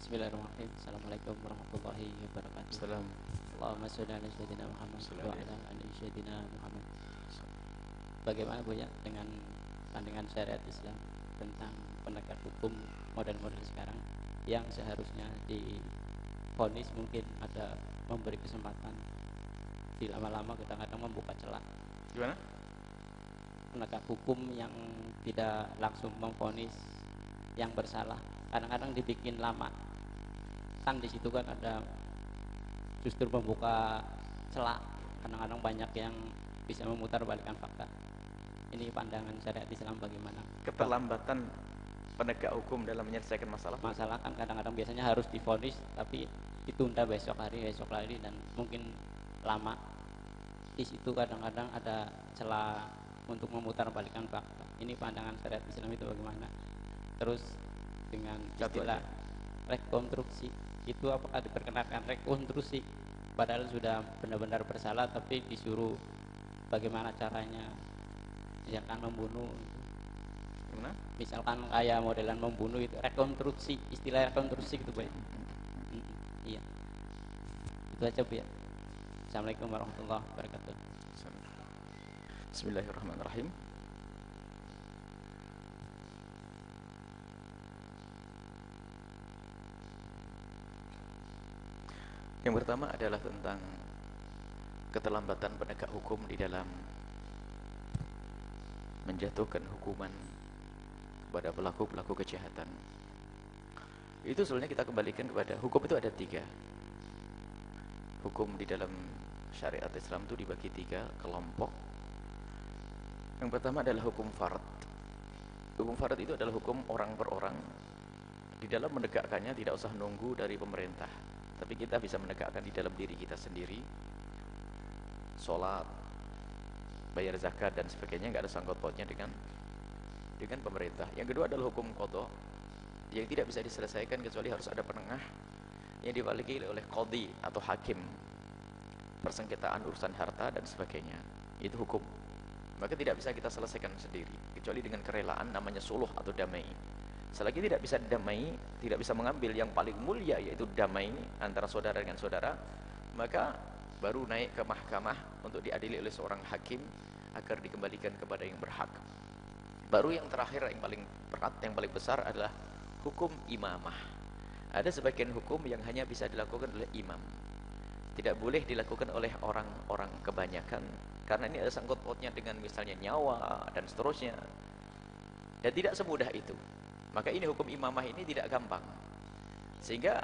Bismillahirrahmanirrahim. Assalamualaikum warahmatullahi wabarakatuh. Salam. Allahumma sholli ala sayyidina Muhammad wa ala ali sayyidina Muhammad. Bagaimana Bu ya dengan pandangan syariat Islam tentang penegak hukum modern-modern sekarang yang seharusnya difonis mungkin ada memberi kesempatan di lama-lama kadang-kadang membuka celah Gimana? penegak hukum yang tidak langsung memfonis yang bersalah kadang-kadang dibikin lama kan di situ kan ada justru membuka celah kadang-kadang banyak yang bisa memutar balikan fakta. Ini pandangan syariat Islam bagaimana? Keterlambatan penegak hukum dalam menyelesaikan masalah. masalah kan kadang-kadang biasanya harus difonis tapi ditunda besok hari besok hari dan mungkin lama. Di situ kadang-kadang ada celah untuk memutar balikan fakta. Ini pandangan syariat Islam itu bagaimana? Terus dengan istilah rekonstruksi itu apakah diperkenalkan rekonstruksi? Padahal sudah benar-benar bersalah tapi disuruh bagaimana caranya? Misalkan membunuh. Gimana? misalkan kayak modelan membunuh itu rekonstruksi istilah rekonstruksi gitu bu ya Mm, iya. Itu aja bu ya. Assalamualaikum warahmatullahi wabarakatuh. Bismillahirrahmanirrahim. Yang pertama adalah tentang keterlambatan penegak hukum di dalam menjatuhkan hukuman kepada pelaku-pelaku kejahatan. Itu sebenarnya kita kembalikan kepada hukum itu ada tiga. Hukum di dalam syariat Islam itu dibagi tiga kelompok. Yang pertama adalah hukum farad. Hukum farad itu adalah hukum orang per orang. Di dalam menegakkannya tidak usah nunggu dari pemerintah. Tapi kita bisa menegakkan di dalam diri kita sendiri. Sholat, bayar zakat dan sebagainya nggak ada sangkut pautnya dengan dengan pemerintah. Yang kedua adalah hukum kodok yang tidak bisa diselesaikan kecuali harus ada penengah yang diwakili oleh kodi atau hakim persengketaan urusan harta dan sebagainya. Itu hukum. Maka tidak bisa kita selesaikan sendiri kecuali dengan kerelaan namanya suluh atau damai. Selagi tidak bisa damai, tidak bisa mengambil yang paling mulia yaitu damai antara saudara dengan saudara, maka baru naik ke mahkamah untuk diadili oleh seorang hakim agar dikembalikan kepada yang berhak. Baru yang terakhir yang paling berat, yang paling besar adalah hukum imamah. Ada sebagian hukum yang hanya bisa dilakukan oleh imam. Tidak boleh dilakukan oleh orang-orang kebanyakan karena ini ada sangkut pautnya dengan misalnya nyawa dan seterusnya. Dan tidak semudah itu. Maka ini hukum imamah ini tidak gampang. Sehingga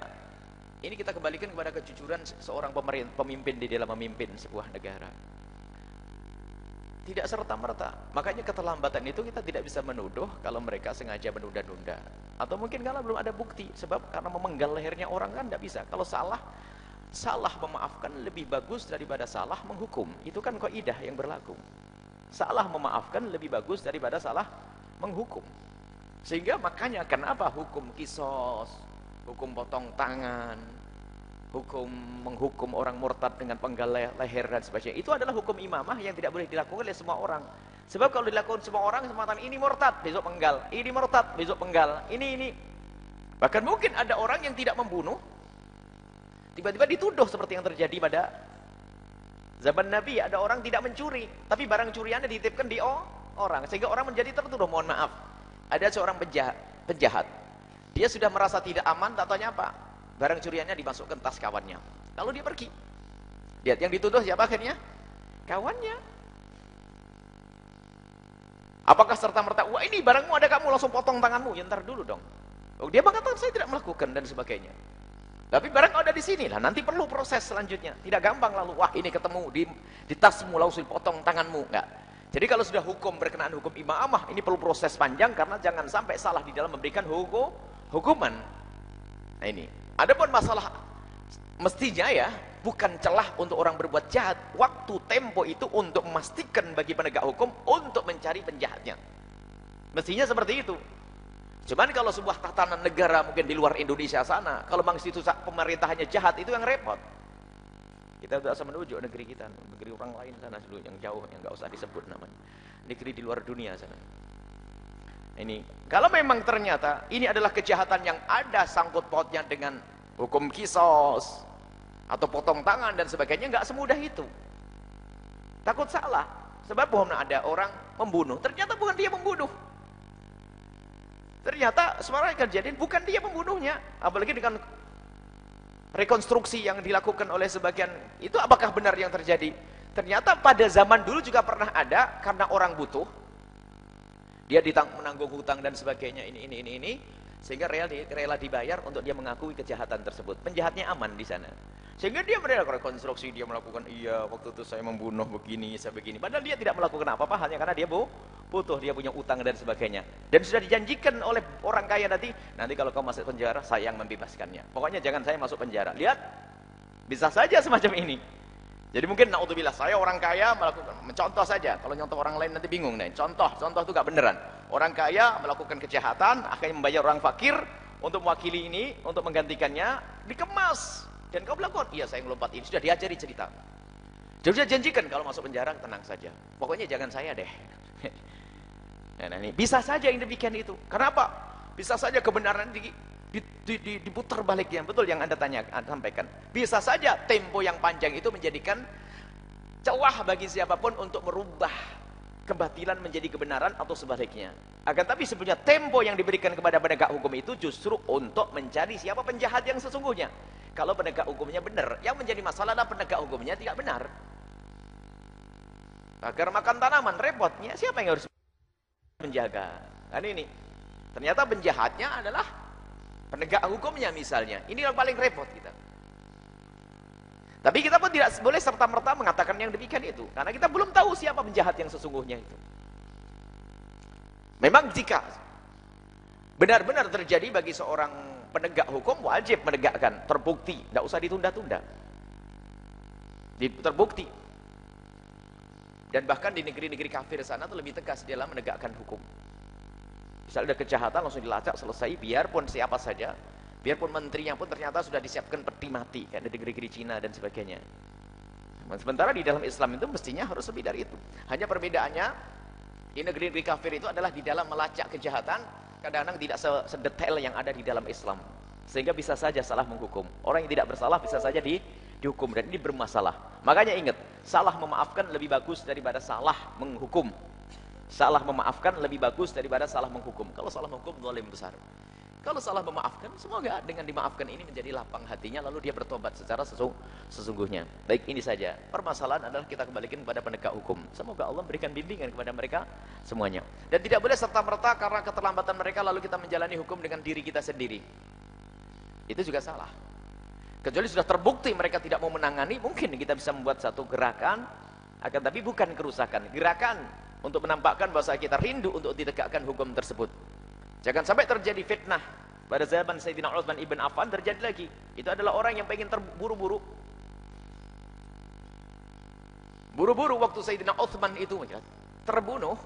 ini kita kembalikan kepada kejujuran seorang pemimpin di dalam memimpin sebuah negara. Tidak serta-merta. Makanya keterlambatan itu kita tidak bisa menuduh kalau mereka sengaja menunda-nunda. Atau mungkin kalau belum ada bukti. Sebab karena memenggal lehernya orang kan tidak bisa. Kalau salah, salah memaafkan lebih bagus daripada salah menghukum. Itu kan kaidah yang berlaku. Salah memaafkan lebih bagus daripada salah menghukum. Sehingga makanya kenapa hukum kisos, hukum potong tangan, hukum menghukum orang murtad dengan penggal leher dan sebagainya. Itu adalah hukum imamah yang tidak boleh dilakukan oleh semua orang. Sebab kalau dilakukan semua orang, semacam ini murtad, besok penggal. Ini murtad, besok penggal. Ini, ini. Bahkan mungkin ada orang yang tidak membunuh, tiba-tiba dituduh seperti yang terjadi pada zaman Nabi. Ada orang tidak mencuri, tapi barang curiannya dititipkan di orang. Sehingga orang menjadi tertuduh, mohon maaf. Ada seorang penjahat, penjahat. Dia sudah merasa tidak aman, tak tanya apa? Barang curiannya dimasukkan tas kawannya. Lalu dia pergi. Lihat yang dituduh siapa akhirnya? Kawannya. Apakah serta-merta, wah ini barangmu ada kamu langsung potong tanganmu. Ya ntar dulu dong. Oh, dia mengatakan saya tidak melakukan dan sebagainya. Tapi barang ada di sini lah, nanti perlu proses selanjutnya. Tidak gampang lalu, wah ini ketemu di, di tasmu langsung potong tanganmu. Enggak. Jadi kalau sudah hukum berkenaan hukum imamah, ini perlu proses panjang karena jangan sampai salah di dalam memberikan hukum, hukuman. Nah ini. Adapun masalah mestinya ya bukan celah untuk orang berbuat jahat. Waktu tempo itu untuk memastikan bagi penegak hukum untuk mencari penjahatnya. Mestinya seperti itu. Cuman kalau sebuah tatanan negara mungkin di luar Indonesia sana, kalau memang situ pemerintahannya jahat itu yang repot. Kita tidak usah menuju negeri kita, negeri orang lain sana dulu yang jauh yang nggak usah disebut namanya. Negeri di luar dunia sana. Ini kalau memang ternyata ini adalah kejahatan yang ada sangkut pautnya dengan hukum kisos atau potong tangan dan sebagainya nggak semudah itu. Takut salah. Sebab bohong ada orang membunuh, ternyata bukan dia membunuh. Ternyata sebenarnya kejadian bukan dia membunuhnya, apalagi dengan rekonstruksi yang dilakukan oleh sebagian itu apakah benar yang terjadi? Ternyata pada zaman dulu juga pernah ada karena orang butuh dia ditang, menanggung hutang dan sebagainya ini ini ini ini sehingga rela, rela dibayar untuk dia mengakui kejahatan tersebut. Penjahatnya aman di sana. Sehingga dia melakukan rekonstruksi, dia melakukan iya waktu itu saya membunuh begini, saya begini. Padahal dia tidak melakukan apa-apa hanya karena dia bu, butuh, dia punya utang dan sebagainya. Dan sudah dijanjikan oleh orang kaya nanti, nanti kalau kau masuk penjara, saya yang membebaskannya. Pokoknya jangan saya masuk penjara. Lihat, bisa saja semacam ini. Jadi mungkin naudzubillah saya orang kaya melakukan mencontoh saja. Kalau nyontoh orang lain nanti bingung nih. Contoh, contoh itu gak beneran. Orang kaya melakukan kejahatan, akhirnya membayar orang fakir untuk mewakili ini, untuk menggantikannya, dikemas. Dan kau melakukan, iya saya ngelompat ini. Sudah diajari cerita. Dia sudah janjikan kalau masuk penjara tenang saja. Pokoknya jangan saya deh. Nah, ini bisa saja yang demikian itu. Kenapa? Bisa saja kebenaran di, di, di, di, diputar balik yang betul yang anda tanya anda sampaikan bisa saja tempo yang panjang itu menjadikan celah bagi siapa pun untuk merubah kebatilan menjadi kebenaran atau sebaliknya akan tapi sebenarnya tempo yang diberikan kepada penegak hukum itu justru untuk mencari siapa penjahat yang sesungguhnya kalau penegak hukumnya benar yang menjadi masalah adalah penegak hukumnya tidak benar agar makan tanaman repotnya. Siapa yang harus menjaga? Kan ini ternyata penjahatnya adalah penegak hukumnya misalnya. Ini yang paling repot kita. Tapi kita pun tidak boleh serta-merta mengatakan yang demikian itu. Karena kita belum tahu siapa penjahat yang sesungguhnya itu. Memang jika benar-benar terjadi bagi seorang penegak hukum wajib menegakkan. Terbukti. Tidak usah ditunda-tunda. Terbukti dan bahkan di negeri-negeri kafir sana itu lebih tegas dalam menegakkan hukum Misalnya ada kejahatan langsung dilacak selesai biarpun siapa saja. Biarpun menterinya pun ternyata sudah disiapkan peti mati kayak di negeri-negeri Cina dan sebagainya. Sementara di dalam Islam itu mestinya harus lebih dari itu. Hanya perbedaannya di negeri-negeri kafir itu adalah di dalam melacak kejahatan kadang-kadang tidak sedetail yang ada di dalam Islam. Sehingga bisa saja salah menghukum. Orang yang tidak bersalah bisa saja di, dihukum dan ini bermasalah. Makanya ingat, salah memaafkan lebih bagus daripada salah menghukum. Salah memaafkan lebih bagus daripada salah menghukum. Kalau salah menghukum, zalim besar. Kalau salah memaafkan, semoga dengan dimaafkan ini menjadi lapang hatinya, lalu dia bertobat secara sesung, sesungguhnya. Baik, ini saja. Permasalahan adalah kita kembalikan kepada penegak hukum. Semoga Allah memberikan bimbingan kepada mereka semuanya. Dan tidak boleh serta-merta karena keterlambatan mereka, lalu kita menjalani hukum dengan diri kita sendiri. Itu juga salah. Kecuali sudah terbukti mereka tidak mau menangani, mungkin kita bisa membuat satu gerakan, akan tapi bukan kerusakan. Gerakan untuk menampakkan bahwa kita rindu untuk ditegakkan hukum tersebut. Jangan sampai terjadi fitnah. Pada zaman Sayyidina Uthman ibn Affan terjadi lagi. Itu adalah orang yang pengen terburu-buru. Buru-buru waktu Sayyidina Uthman itu terbunuh.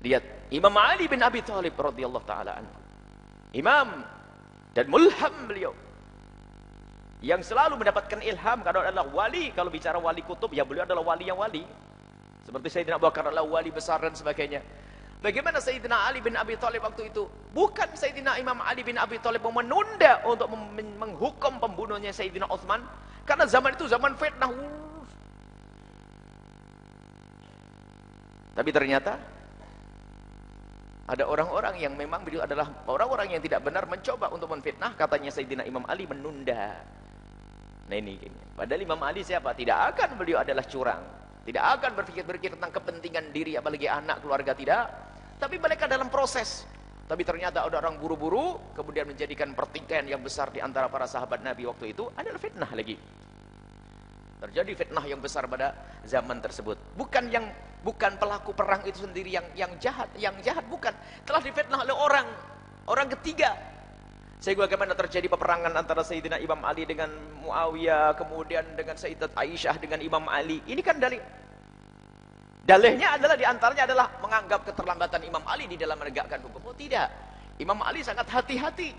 Lihat, Imam Ali bin Abi Thalib radhiyallahu taala anhu. Imam dan mulham beliau. Yang selalu mendapatkan ilham kalau adalah wali, kalau bicara wali kutub ya beliau adalah wali yang wali. Seperti Sayyidina Abu Bakar adalah wali besar dan sebagainya. Bagaimana Sayyidina Ali bin Abi Thalib waktu itu? Bukan Sayyidina Imam Ali bin Abi Thalib menunda untuk menghukum pembunuhnya Sayyidina Uthman. Karena zaman itu zaman fitnah. Tapi ternyata ada orang-orang yang memang beliau adalah orang-orang yang tidak benar mencoba untuk menfitnah. Katanya Sayyidina Imam Ali menunda. Nah ini. Padahal Imam Ali siapa? Tidak akan beliau adalah curang. Tidak akan berpikir-pikir tentang kepentingan diri apalagi anak keluarga tidak. Tapi mereka dalam proses. Tapi ternyata ada orang buru-buru kemudian menjadikan pertikaian yang besar di antara para sahabat Nabi waktu itu adalah fitnah lagi. Terjadi fitnah yang besar pada zaman tersebut. Bukan yang bukan pelaku perang itu sendiri yang yang jahat, yang jahat bukan. Telah difitnah oleh orang orang ketiga sehingga bagaimana terjadi peperangan antara Sayyidina Imam Ali dengan Muawiyah, kemudian dengan Sayyidat Aisyah dengan Imam Ali. Ini kan dalih. Dalihnya adalah di antaranya adalah menganggap keterlambatan Imam Ali di dalam menegakkan hukum. Oh tidak. Imam Ali sangat hati-hati.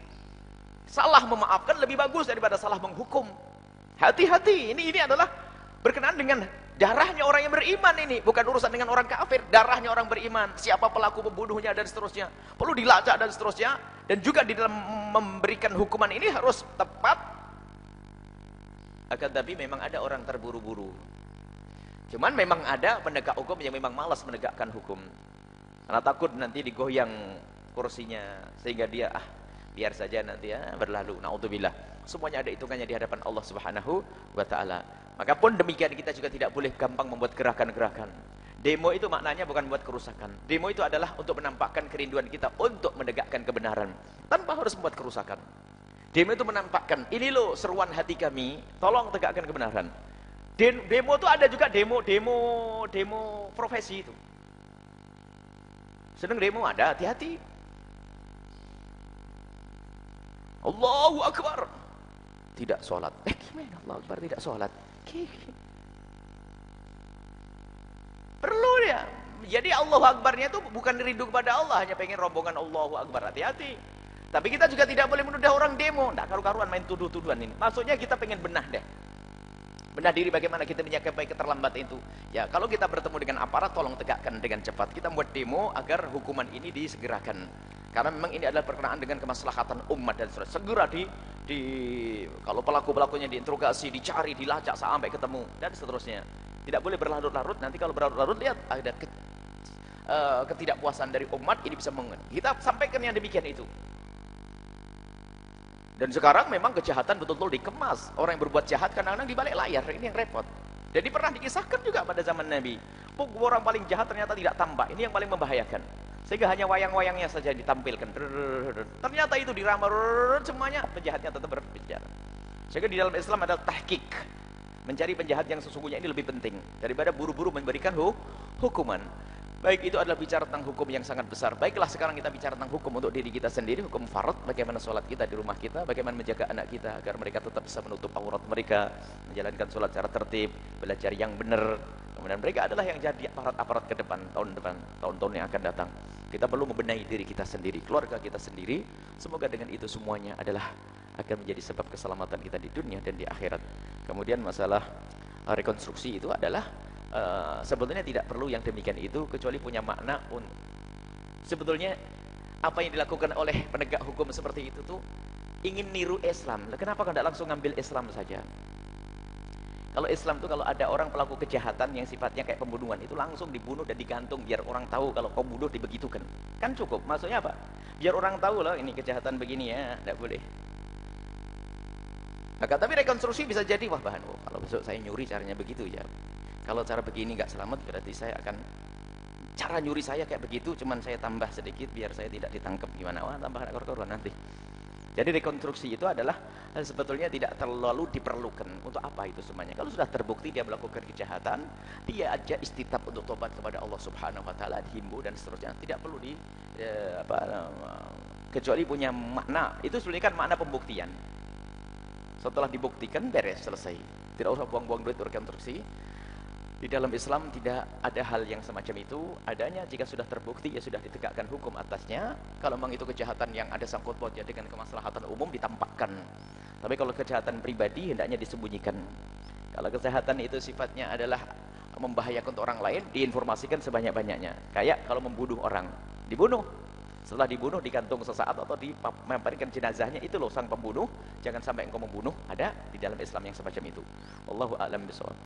Salah memaafkan lebih bagus daripada salah menghukum. Hati-hati. Ini ini adalah berkenaan dengan Darahnya orang yang beriman ini, bukan urusan dengan orang kafir. Darahnya orang beriman, siapa pelaku pembunuhnya dan seterusnya. Perlu dilacak dan seterusnya. Dan juga di dalam memberikan hukuman ini harus tepat. Akan tapi memang ada orang terburu-buru. Cuman memang ada penegak hukum yang memang malas menegakkan hukum. Karena takut nanti digoyang kursinya. Sehingga dia, ah biar saja nanti ya berlalu. Na'udzubillah. Semuanya ada hitungannya di hadapan Allah subhanahu wa ta'ala. Maka pun demikian kita juga tidak boleh gampang membuat gerakan-gerakan. Demo itu maknanya bukan buat kerusakan. Demo itu adalah untuk menampakkan kerinduan kita untuk menegakkan kebenaran. Tanpa harus membuat kerusakan. Demo itu menampakkan, ini loh seruan hati kami, tolong tegakkan kebenaran. Demo itu ada juga demo, demo, demo profesi itu. Sedang demo ada, hati-hati. Allahu Akbar. Tidak sholat. Eh gimana Allah Akbar tidak sholat? Perlu ya. Jadi Allah Akbarnya itu bukan rindu kepada Allah, hanya pengen rombongan Allahu Akbar. Hati-hati. Tapi kita juga tidak boleh menuduh orang demo. Tidak karu-karuan main tuduh-tuduhan ini. Maksudnya kita pengen benah deh. Benah diri bagaimana kita menyikapi keterlambatan itu. Ya, kalau kita bertemu dengan aparat, tolong tegakkan dengan cepat. Kita buat demo agar hukuman ini disegerakan. Karena memang ini adalah perkenaan dengan kemaslahatan umat dan segera di di kalau pelaku-pelakunya diinterogasi, dicari, dilacak sampai ketemu dan seterusnya. Tidak boleh berlarut-larut. Nanti kalau berlarut-larut lihat ada ke, uh, ketidakpuasan dari umat ini bisa mengen. Kita sampaikan yang demikian itu. Dan sekarang memang kejahatan betul-betul dikemas. Orang yang berbuat jahat kadang-kadang di balik layar. Ini yang repot. Jadi pernah dikisahkan juga pada zaman Nabi. Orang paling jahat ternyata tidak tampak. Ini yang paling membahayakan. Sehingga hanya wayang-wayangnya saja ditampilkan. Ternyata itu diramar semuanya penjahatnya tetap berbicara. Sehingga di dalam Islam ada tahkik. Mencari penjahat yang sesungguhnya ini lebih penting daripada buru-buru memberikan hukuman. Baik itu adalah bicara tentang hukum yang sangat besar. Baiklah sekarang kita bicara tentang hukum untuk diri kita sendiri, hukum farad, bagaimana sholat kita di rumah kita, bagaimana menjaga anak kita agar mereka tetap bisa menutup aurat mereka, menjalankan sholat secara tertib, belajar yang benar. Kemudian mereka adalah yang jadi aparat-aparat ke depan, tahun depan, tahun-tahun yang akan datang. Kita perlu membenahi diri kita sendiri, keluarga kita sendiri. Semoga dengan itu semuanya adalah akan menjadi sebab keselamatan kita di dunia dan di akhirat. Kemudian masalah rekonstruksi itu adalah uh, sebetulnya tidak perlu yang demikian itu kecuali punya makna un sebetulnya apa yang dilakukan oleh penegak hukum seperti itu tuh ingin niru Islam. Kenapa tidak langsung ngambil Islam saja? Kalau Islam tuh kalau ada orang pelaku kejahatan yang sifatnya kayak pembunuhan itu langsung dibunuh dan digantung biar orang tahu kalau kau bunuh dibegitukan. Kan cukup. Maksudnya apa? Biar orang tahu loh ini kejahatan begini ya, tidak boleh. Maka tapi rekonstruksi bisa jadi wah bahan. Oh, kalau besok saya nyuri caranya begitu ya. Kalau cara begini nggak selamat berarti saya akan cara nyuri saya kayak begitu cuman saya tambah sedikit biar saya tidak ditangkap gimana wah tambah korban nanti jadi rekonstruksi itu adalah eh, sebetulnya tidak terlalu diperlukan. Untuk apa itu semuanya? Kalau sudah terbukti dia melakukan kejahatan dia aja istitab untuk tobat kepada Allah subhanahu wa ta'ala dihimbau dan seterusnya tidak perlu di eh, apa, kecuali punya makna. Itu sebenarnya kan makna pembuktian. Setelah dibuktikan beres selesai. Tidak usah buang-buang duit rekonstruksi di dalam Islam tidak ada hal yang semacam itu. Adanya jika sudah terbukti ya sudah ditegakkan hukum atasnya. Kalau memang itu kejahatan yang ada sangkut pautnya dengan kemaslahatan umum ditampakkan. Tapi kalau kejahatan pribadi hendaknya disembunyikan. Kalau kejahatan itu sifatnya adalah membahayakan untuk orang lain, diinformasikan sebanyak-banyaknya. Kayak kalau membunuh orang, dibunuh. Setelah dibunuh digantung sesaat atau dimampirkan jenazahnya itu loh sang pembunuh. Jangan sampai engkau membunuh. Ada di dalam Islam yang semacam itu. Allahu a'lam.